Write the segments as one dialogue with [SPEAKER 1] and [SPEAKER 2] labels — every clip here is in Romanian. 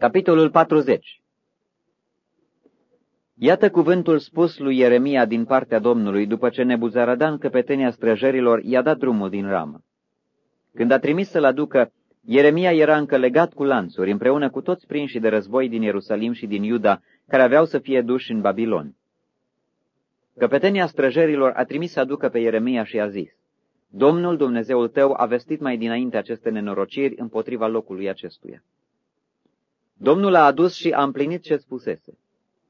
[SPEAKER 1] Capitolul 40 Iată cuvântul spus lui Ieremia din partea Domnului după ce Nebuzaradan, căpetenia străjerilor, i-a dat drumul din ramă. Când a trimis să-l aducă, Ieremia era încă legat cu lanțuri, împreună cu toți prinși de război din Ierusalim și din Iuda, care aveau să fie duși în Babilon. Căpetenia străjerilor a trimis să aducă pe Ieremia și a zis, Domnul Dumnezeul tău a vestit mai dinainte aceste nenorociri împotriva locului acestuia. Domnul a adus și a împlinit ce spusese.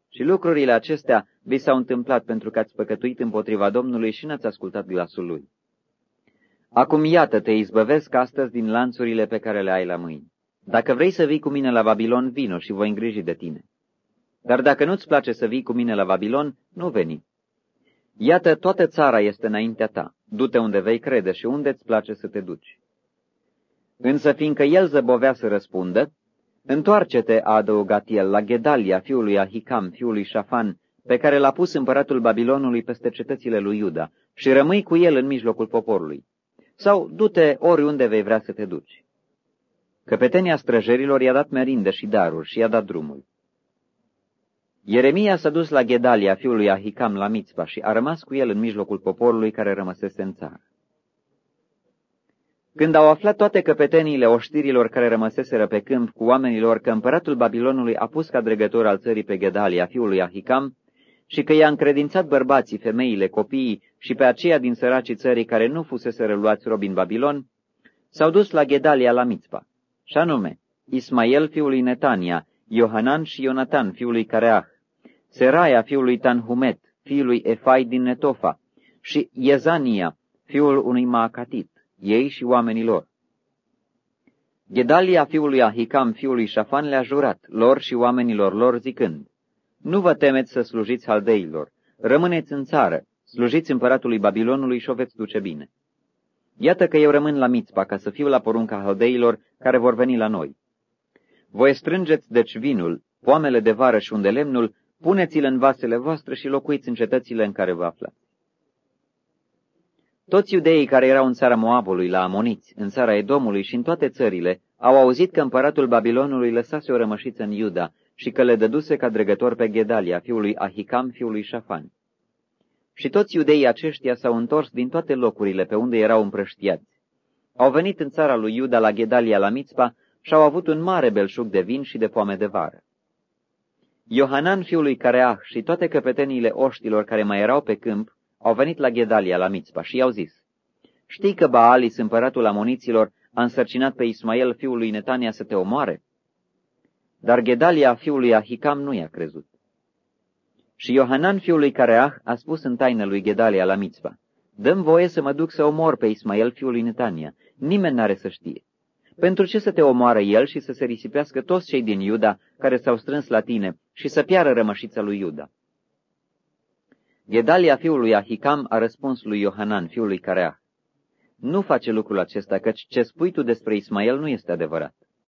[SPEAKER 1] Și lucrurile acestea vi s-au întâmplat pentru că ați păcătuit împotriva Domnului și n-ați ascultat glasul lui. Acum iată, te izbăvesc astăzi din lanțurile pe care le ai la mâini. Dacă vrei să vii cu mine la Babilon, vino și voi îngriji de tine. Dar dacă nu-ți place să vii cu mine la Babilon, nu veni. Iată, toată țara este înaintea ta. Du-te unde vei crede și unde îți place să te duci. Însă, fiindcă el zăbovea să răspundă, Întoarce-te, a adăugat el, la Gedalia, fiul lui Ahicam, fiul lui Șafan, pe care l-a pus împăratul Babilonului peste cetățile lui Iuda, și rămâi cu el în mijlocul poporului. Sau du-te oriunde vei vrea să te duci. Căpetenia străjerilor i-a dat merinde și daruri și i-a dat drumul. Ieremia s-a dus la Gedalia, fiul lui Ahicam, la Mitzpa și a rămas cu el în mijlocul poporului care rămăsese în țară. Când au aflat toate căpeteniile oștirilor care rămăseseră pe câmp cu oamenilor că împăratul Babilonului a pus ca dregător al țării pe Gedalia, fiul lui Ahicam, și că i-a încredințat bărbații, femeile, copiii și pe aceia din săracii țării care nu fusese luați robi în Babilon, s-au dus la Gedalia la Mitzpa, și anume Ismael fiul lui Netania, Iohanan și Ionatan fiul lui Careah, Seraia fiul lui Tanhumet, fiul lui Efai din Netofa, și Iezania, fiul unui Maacatit ei și oamenii lor. Gedalia fiului Ahicam, fiului Șafan, le-a jurat, lor și oamenilor lor, zicând, Nu vă temeți să slujiți haldeilor, rămâneți în țară, slujiți împăratului Babilonului și o veți duce bine. Iată că eu rămân la Mitzpa ca să fiu la porunca haldeilor care vor veni la noi. Voi strângeți deci vinul, poamele de vară și unde lemnul, puneți-le în vasele voastre și locuiți în cetățile în care vă aflați. Toți iudeii care erau în țara Moabului, la Amoniți, în țara Edomului și în toate țările, au auzit că împăratul Babilonului lăsase o rămășiță în Iuda și că le dăduse ca dregător pe Gedalia, fiului Ahicam, fiului Șafan. Și toți iudeii aceștia s-au întors din toate locurile pe unde erau împrăștiați. Au venit în țara lui Iuda la Gedalia la Mitzpa și au avut un mare belșug de vin și de poame de vară. Iohanan, fiul lui Careah, și toate căpeteniile oștilor care mai erau pe câmp, au venit la Gedalia, la Mitzpa, și i-au zis, Știi că Baalis, împăratul amoniților, a însărcinat pe Ismael, fiul lui Netania, să te omoare? Dar Gedalia, fiul lui Ahicam, nu i-a crezut. Și Iohanan, fiul lui Careah, a spus în taină lui Gedalia la Mitzpa, Dăm voie să mă duc să omor pe Ismael, fiul lui Netania. Nimeni n-are să știe. Pentru ce să te omoară el și să se risipească toți cei din Iuda care s-au strâns la tine și să piară rămășița lui Iuda? Gedalia fiului Ahicam a răspuns lui Iohanan, fiului Careah, Nu face lucrul acesta, căci ce spui tu despre Ismael nu este adevărat.